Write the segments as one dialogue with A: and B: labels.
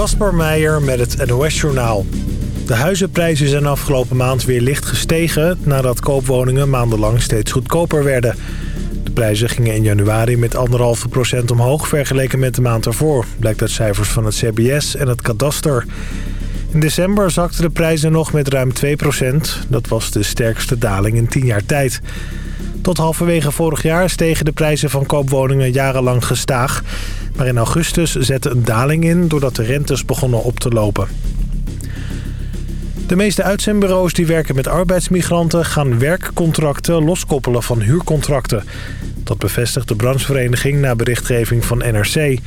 A: Kasper Meijer met het NOS-journaal. De huizenprijzen zijn afgelopen maand weer licht gestegen... nadat koopwoningen maandenlang steeds goedkoper werden. De prijzen gingen in januari met 1,5% omhoog... vergeleken met de maand ervoor, blijkt uit cijfers van het CBS en het kadaster. In december zakten de prijzen nog met ruim 2%. Dat was de sterkste daling in 10 jaar tijd. Tot halverwege vorig jaar stegen de prijzen van koopwoningen jarenlang gestaag. Maar in augustus zette een daling in doordat de rentes begonnen op te lopen. De meeste uitzendbureaus die werken met arbeidsmigranten... gaan werkcontracten loskoppelen van huurcontracten. Dat bevestigt de branchevereniging na berichtgeving van NRC.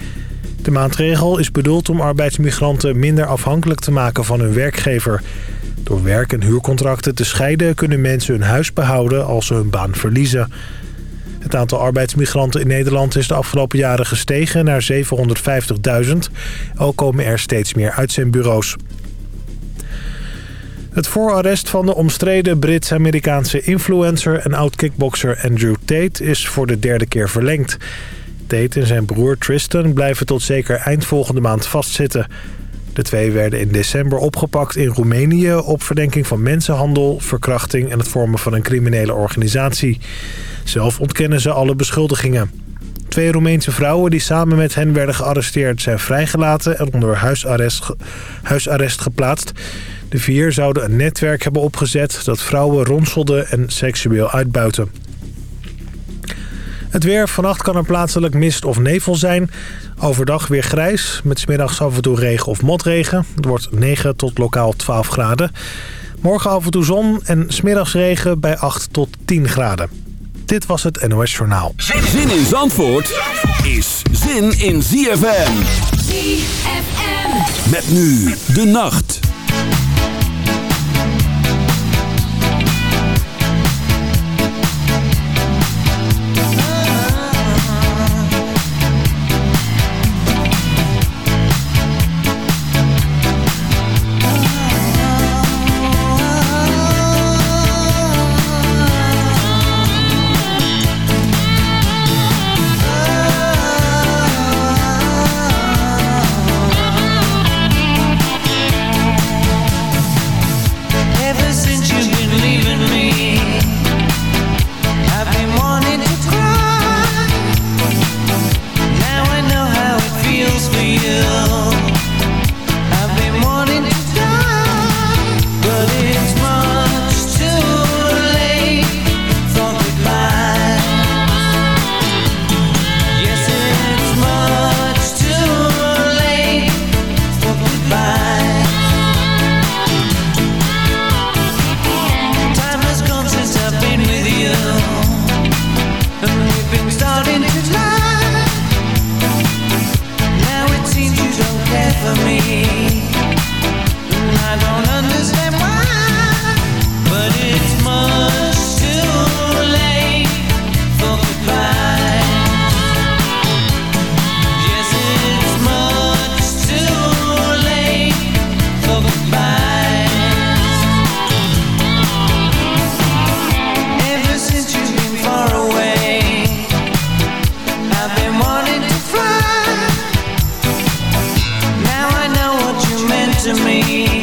A: De maatregel is bedoeld om arbeidsmigranten minder afhankelijk te maken van hun werkgever. Door werk- en huurcontracten te scheiden kunnen mensen hun huis behouden als ze hun baan verliezen. Het aantal arbeidsmigranten in Nederland is de afgelopen jaren gestegen naar 750.000. Ook komen er steeds meer uitzendbureaus. Het voorarrest van de omstreden Brits-Amerikaanse influencer en oud-kickbokser Andrew Tate is voor de derde keer verlengd. Tate en zijn broer Tristan blijven tot zeker eind volgende maand vastzitten. De twee werden in december opgepakt in Roemenië op verdenking van mensenhandel, verkrachting en het vormen van een criminele organisatie. Zelf ontkennen ze alle beschuldigingen. Twee Roemeense vrouwen die samen met hen werden gearresteerd zijn vrijgelaten en onder huisarrest, huisarrest geplaatst. De vier zouden een netwerk hebben opgezet dat vrouwen ronselde en seksueel uitbuiten. Het weer. Vannacht kan er plaatselijk mist of nevel zijn. Overdag weer grijs, met smiddags af en toe regen of motregen. Het wordt 9 tot lokaal 12 graden. Morgen af en toe zon en smiddags regen bij 8 tot 10 graden. Dit was het NOS Journaal.
B: Zin in Zandvoort is zin in ZFM.
C: ZFM.
B: Met nu de nacht.
D: To me.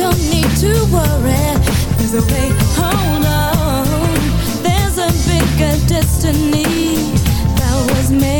D: don't need to worry. There's a way, hold on. There's a bigger
C: destiny that was
B: made.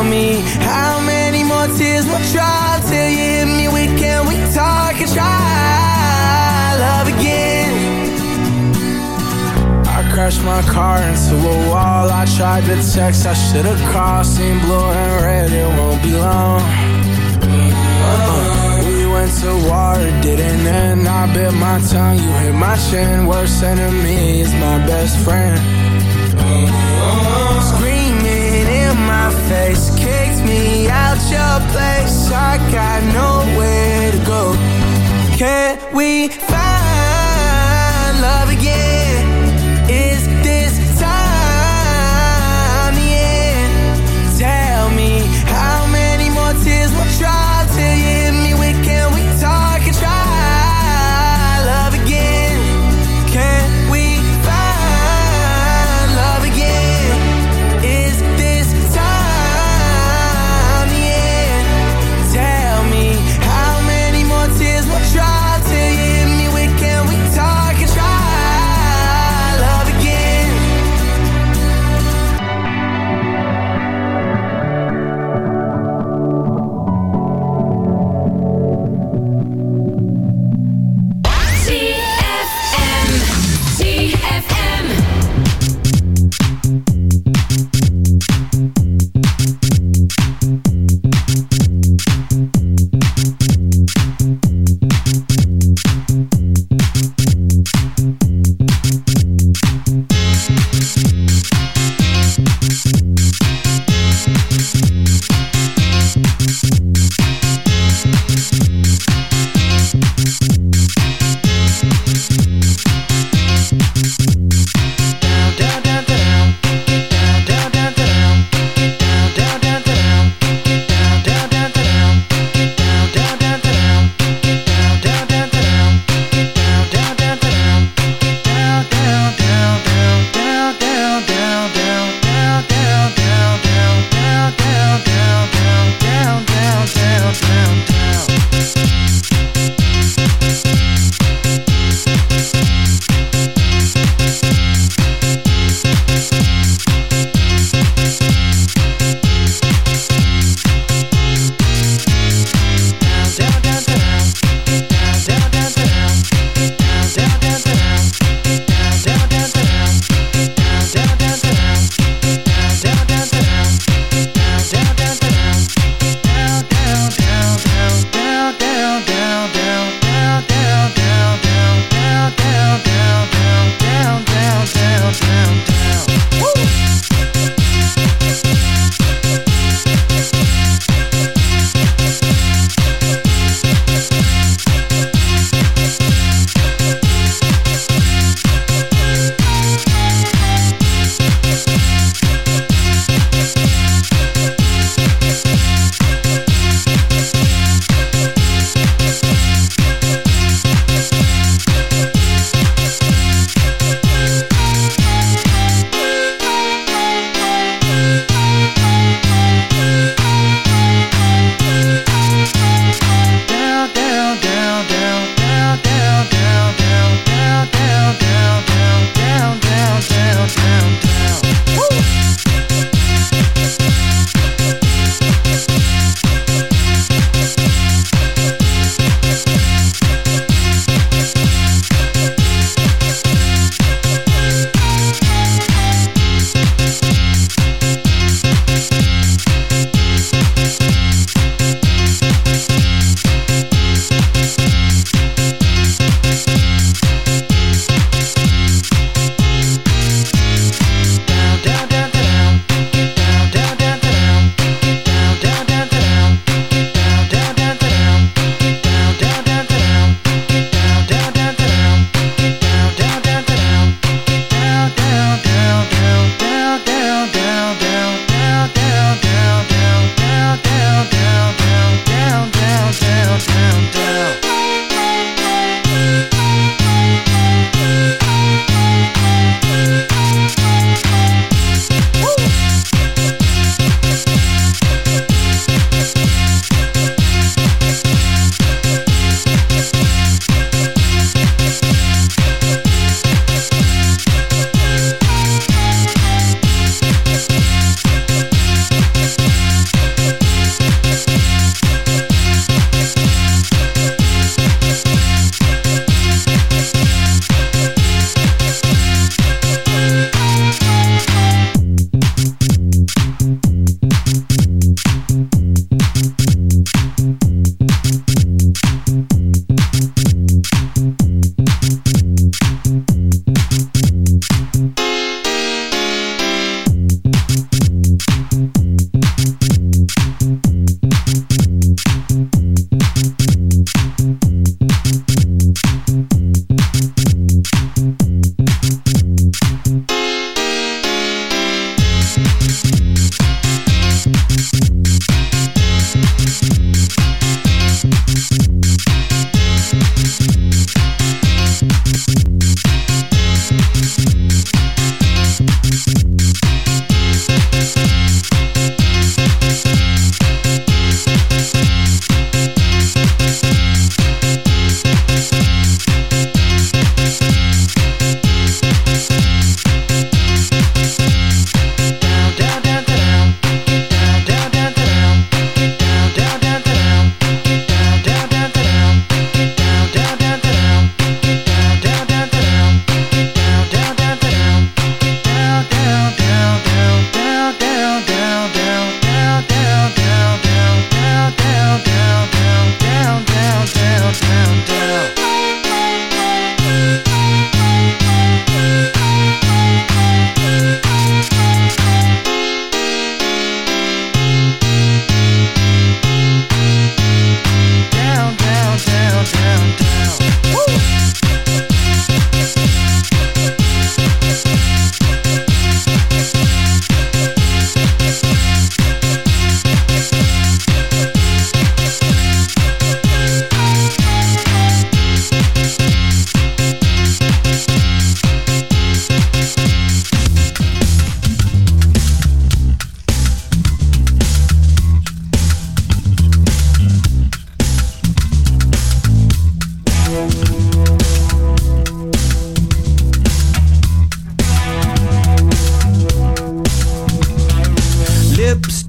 C: Tell me how many more tears will
D: try till you hit me with can we talk and try love again? I crashed my car into a wall. I tried to text, I should've called. Seen blue and red, it won't be long. Uh, we went to war, it didn't end. I bit my tongue, you hit my chin. Worst enemy is my best friend. In kicked me out your place. I got nowhere to go. Can we find love again?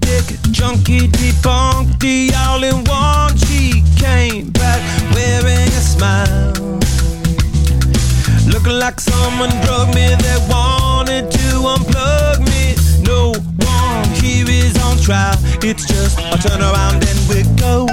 D: Dick junkie, debunked, the all in one. She came back wearing a smile. Looking like someone drugged me They wanted to unplug me. No one here is on trial. It's just a turnaround and we go.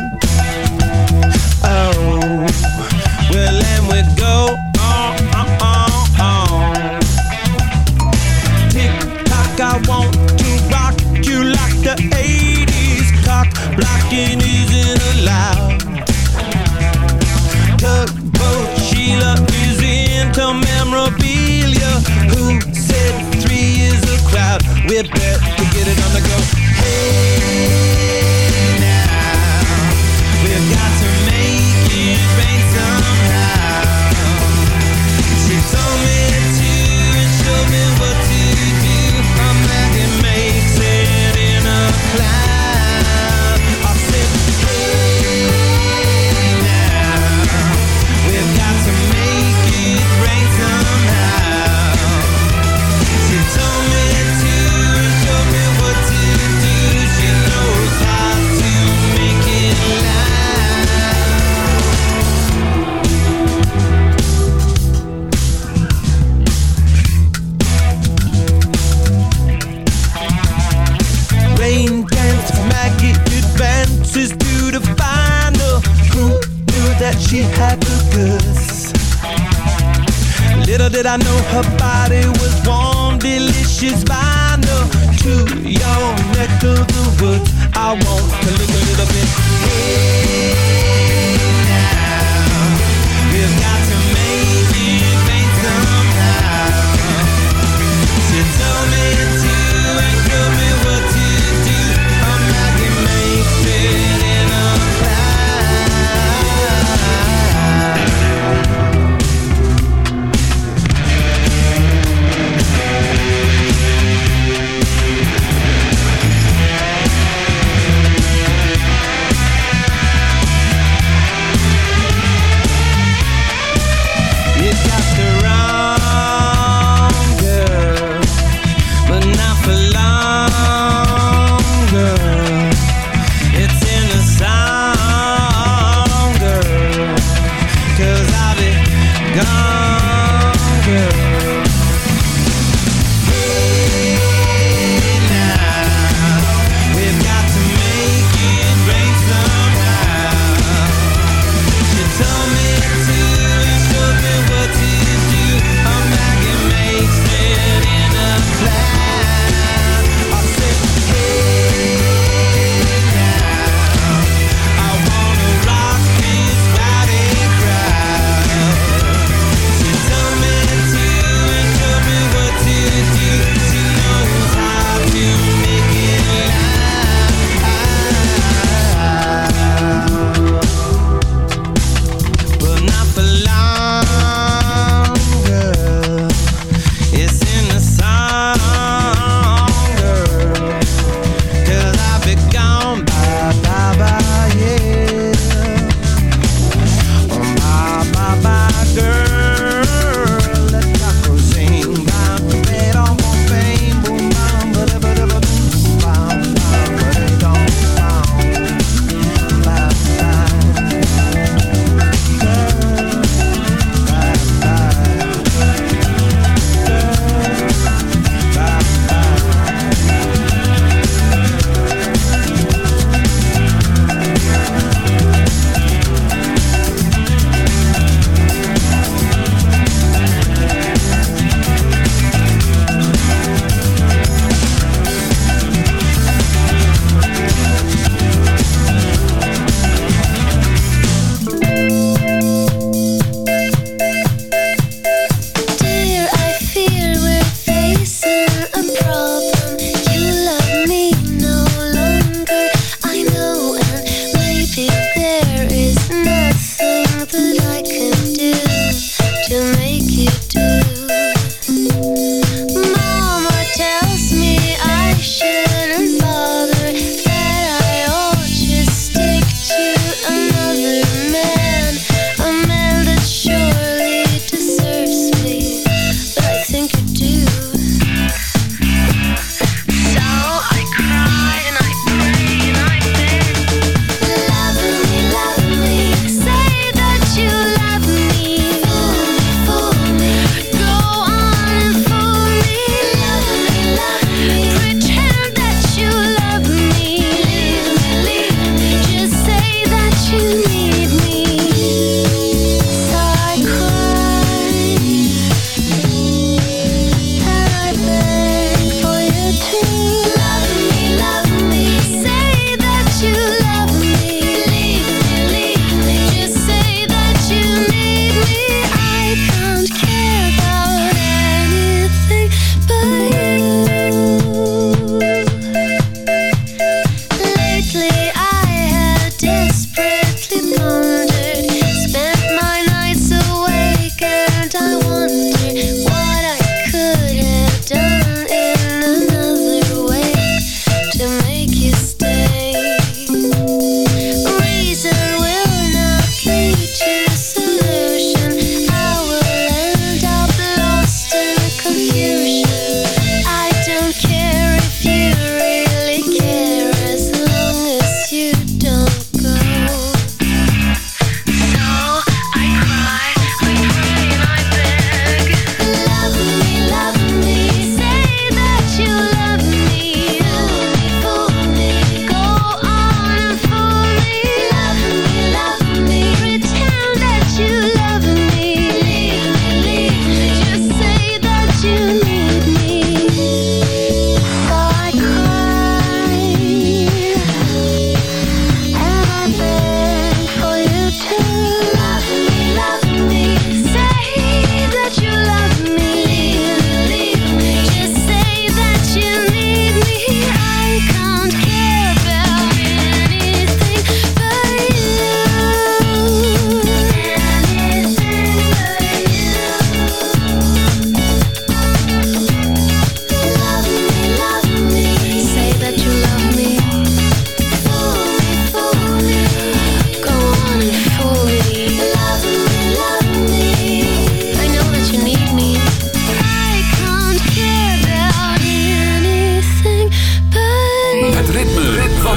D: her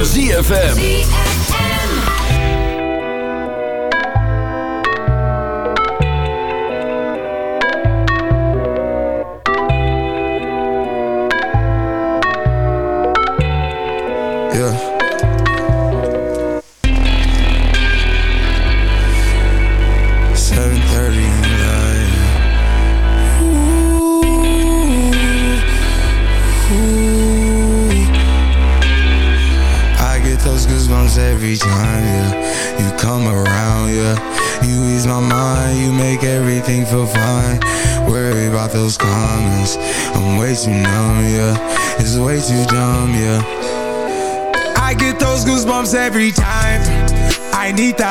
B: ZFM.
E: maldita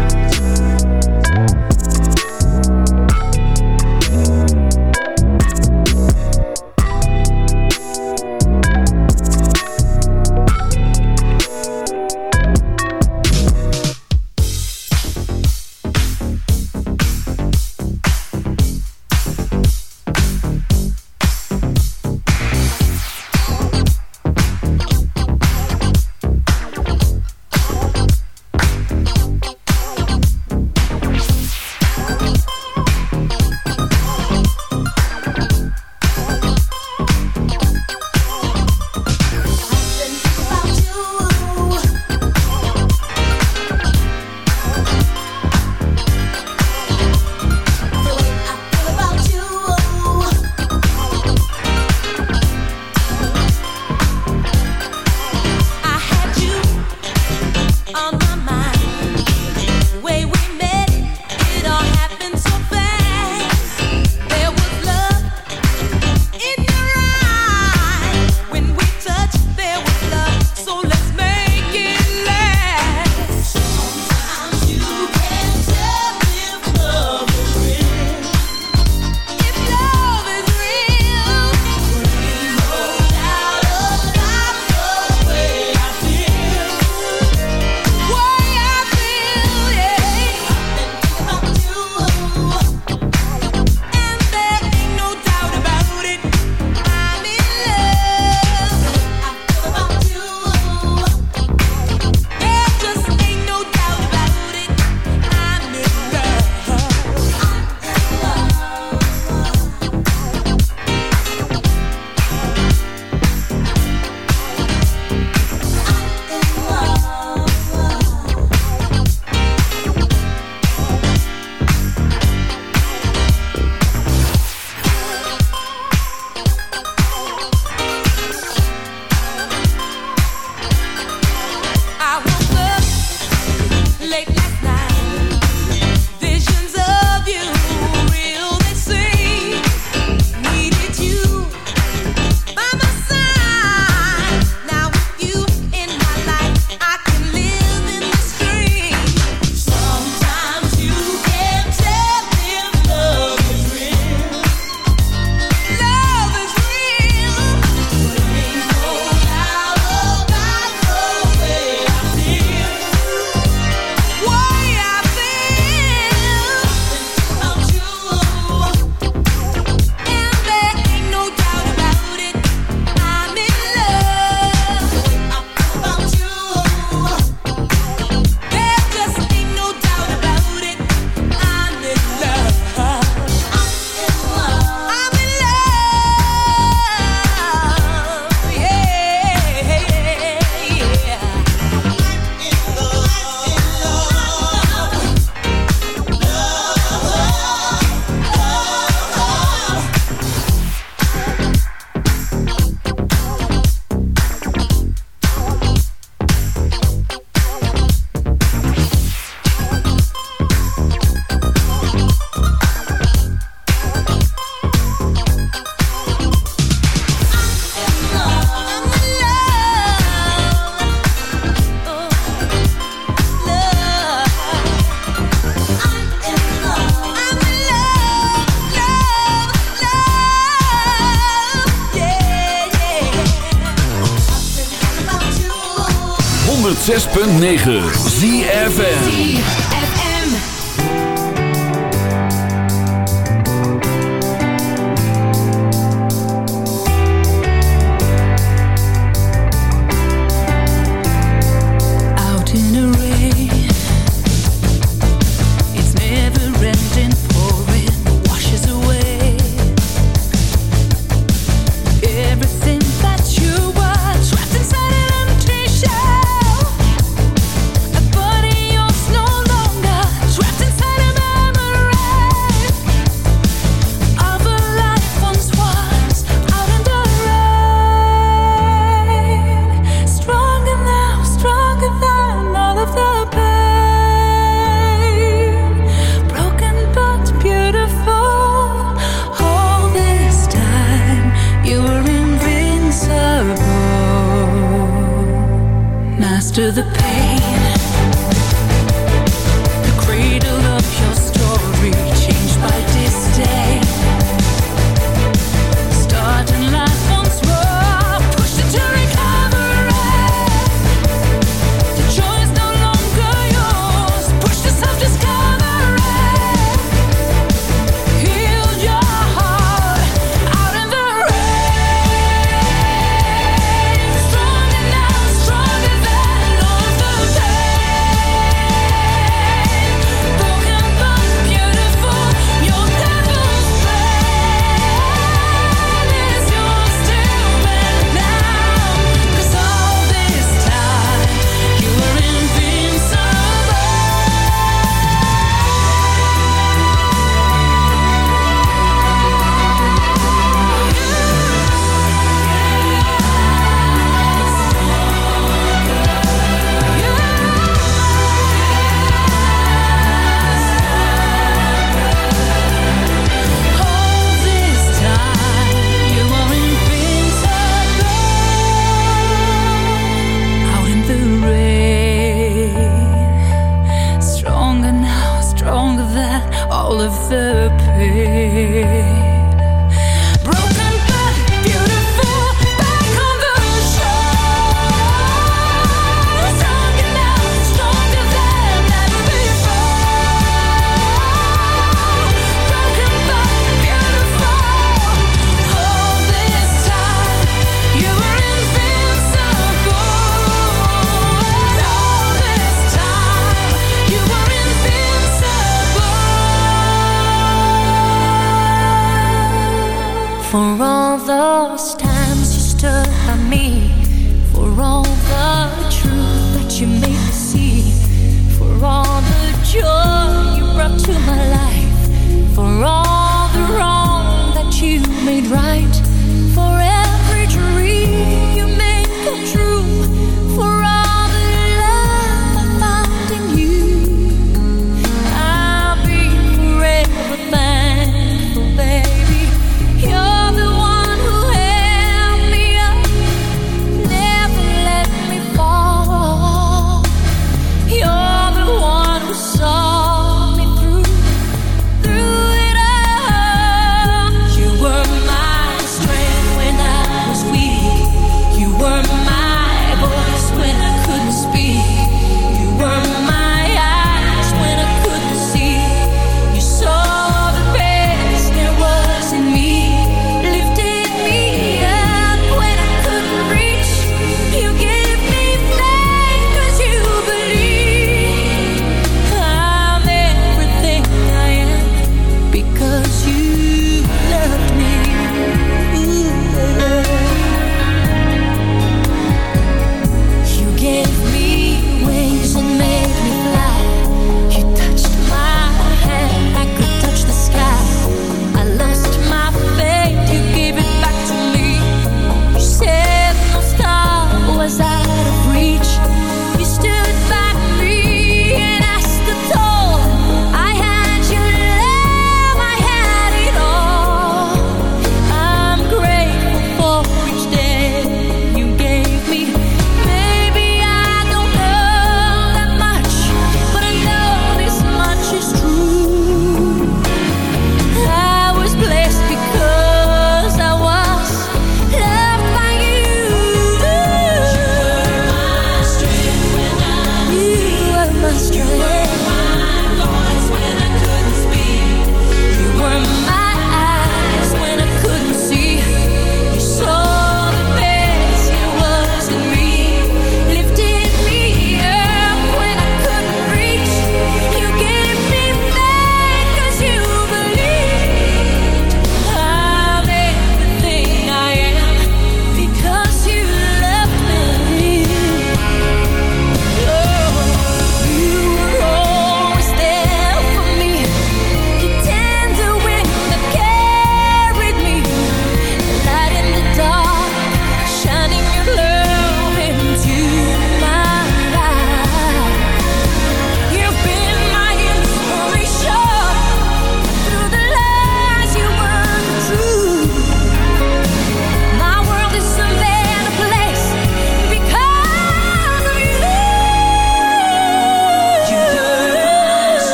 C: 106.9 ZFN